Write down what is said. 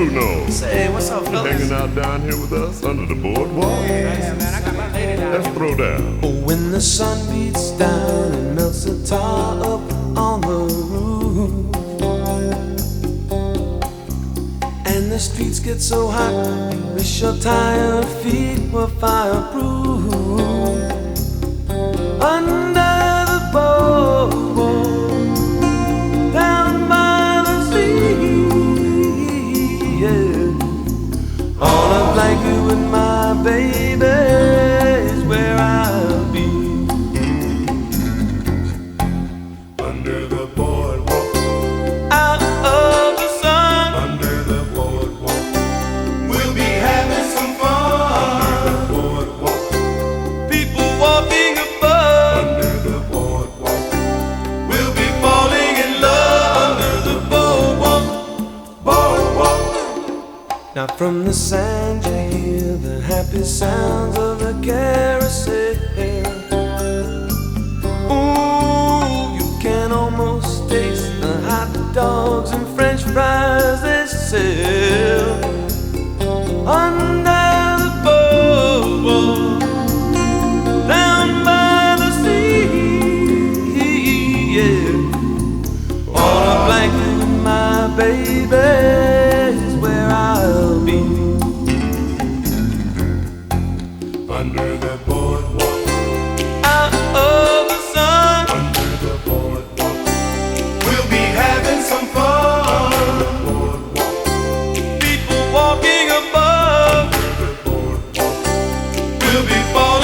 Bruno. Say, what's up, fellas? hanging out down here with us under the boardwalk? Yeah, man, I got my lady down Let's throw down. Oh, when the sun beats down and melts the tar up on the roof, and the streets get so hot, you wish your tired feet were fireproof. Yeah. On a blanket Now from the sand you hear the happy sounds of the carousel. Ooh, you can almost taste the hot dogs and French fries they sell under the boardwalk, down by the sea. Yeah. On a blanket my baby Under the boardwalk. Out of the sun. Under the boardwalk. We'll be having some fun. Under the boardwalk. People walking above. Under the boardwalk. We'll be falling.